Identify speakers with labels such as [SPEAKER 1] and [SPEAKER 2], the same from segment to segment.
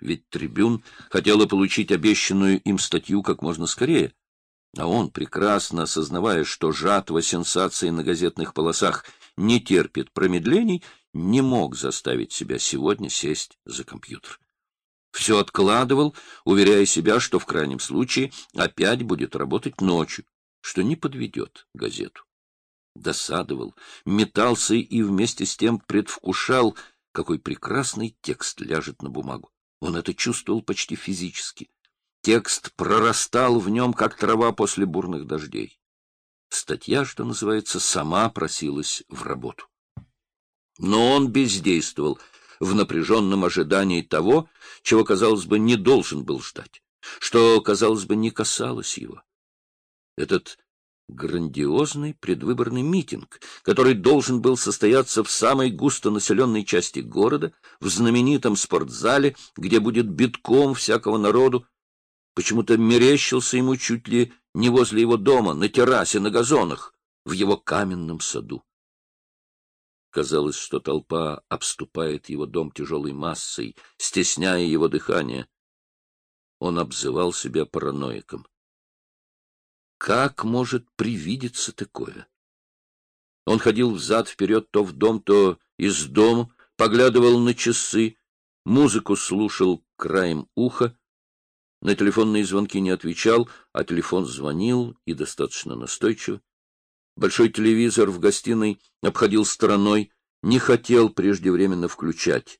[SPEAKER 1] Ведь трибюн хотела получить обещанную им статью как можно скорее. А он, прекрасно осознавая, что жатва сенсаций на газетных полосах не терпит промедлений, не мог заставить себя сегодня сесть за компьютер. Все откладывал, уверяя себя, что в крайнем случае опять будет работать ночью, что не подведет газету. Досадовал, метался и вместе с тем предвкушал, какой прекрасный текст ляжет на бумагу. Он это чувствовал почти физически. Текст прорастал в нем, как трава после бурных дождей. Статья, что называется, сама просилась в работу. Но он бездействовал в напряженном ожидании того, чего, казалось бы, не должен был ждать, что, казалось бы, не касалось его. Этот грандиозный предвыборный митинг, который должен был состояться в самой густонаселенной части города, в знаменитом спортзале, где будет битком всякого народу, почему-то мерещился ему чуть ли не возле его дома, на террасе, на газонах, в его каменном саду. Казалось, что толпа обступает его дом тяжелой массой, стесняя его дыхание. Он обзывал себя параноиком. Как может привидеться такое? Он ходил взад-вперед то в дом, то из дома, поглядывал на часы, музыку слушал краем уха, на телефонные звонки не отвечал, а телефон звонил и достаточно настойчиво. Большой телевизор в гостиной обходил стороной, не хотел преждевременно включать.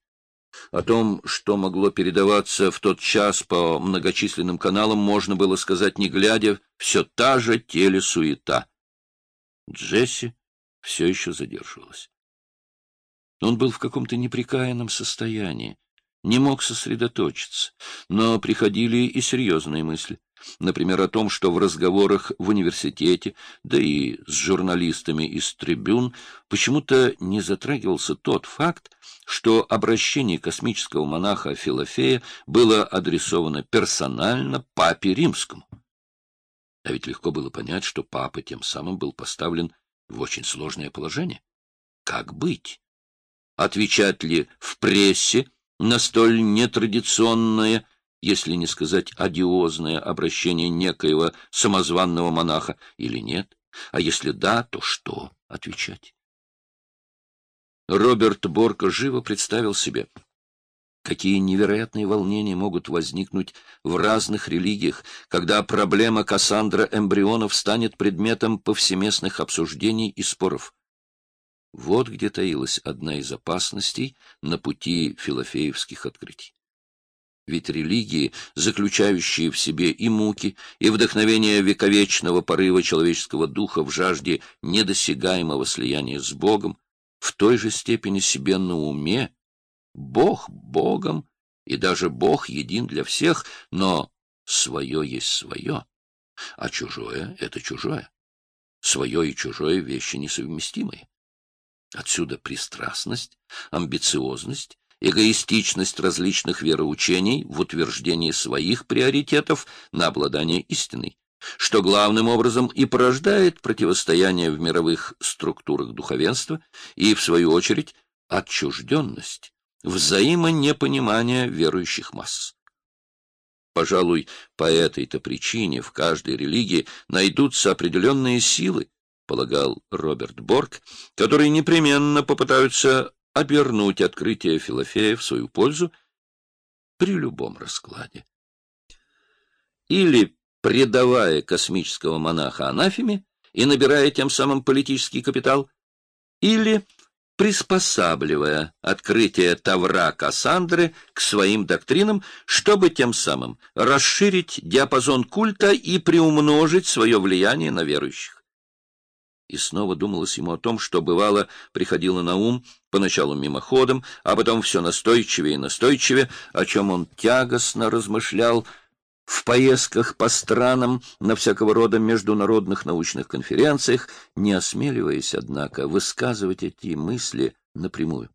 [SPEAKER 1] О том, что могло передаваться в тот час по многочисленным каналам, можно было сказать, не глядя, все та же телесуета. Джесси все еще задерживалась. Он был в каком-то неприкаянном состоянии, не мог сосредоточиться, но приходили и серьезные мысли. Например, о том, что в разговорах в университете, да и с журналистами из трибюн, почему-то не затрагивался тот факт, что обращение космического монаха Филофея было адресовано персонально папе римскому. А ведь легко было понять, что папа тем самым был поставлен в очень сложное положение. Как быть? Отвечать ли в прессе на столь нетрадиционное если не сказать одиозное обращение некоего самозванного монаха, или нет? А если да, то что отвечать? Роберт Борко живо представил себе, какие невероятные волнения могут возникнуть в разных религиях, когда проблема Кассандра эмбрионов станет предметом повсеместных обсуждений и споров. Вот где таилась одна из опасностей на пути филофеевских открытий. Ведь религии, заключающие в себе и муки, и вдохновение вековечного порыва человеческого духа в жажде недосягаемого слияния с Богом, в той же степени себе на уме, Бог Богом, и даже Бог един для всех, но свое есть свое, а чужое — это чужое. Свое и чужое — вещи несовместимые. Отсюда пристрастность, амбициозность эгоистичность различных вероучений в утверждении своих приоритетов на обладание истиной, что главным образом и порождает противостояние в мировых структурах духовенства и, в свою очередь, отчужденность, взаимонепонимание верующих масс. Пожалуй, по этой-то причине в каждой религии найдутся определенные силы, полагал Роберт Борг, которые непременно попытаются обернуть открытие Филофея в свою пользу при любом раскладе. Или предавая космического монаха анафеме и набирая тем самым политический капитал, или приспосабливая открытие Тавра Кассандры к своим доктринам, чтобы тем самым расширить диапазон культа и приумножить свое влияние на верующих. И снова думалось ему о том, что бывало приходило на ум, поначалу мимоходом, а потом все настойчивее и настойчивее, о чем он тягостно размышлял в поездках по странам на всякого рода международных научных конференциях, не осмеливаясь, однако, высказывать эти мысли напрямую.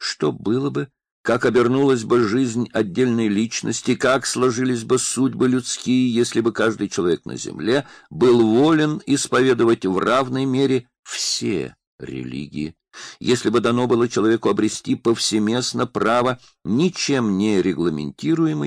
[SPEAKER 1] Что было бы, как обернулась бы жизнь отдельной личности, как сложились бы судьбы людские, если бы каждый человек на земле был волен исповедовать в равной мере все религии. Если бы дано было человеку обрести повсеместно право, ничем не регламентируемый,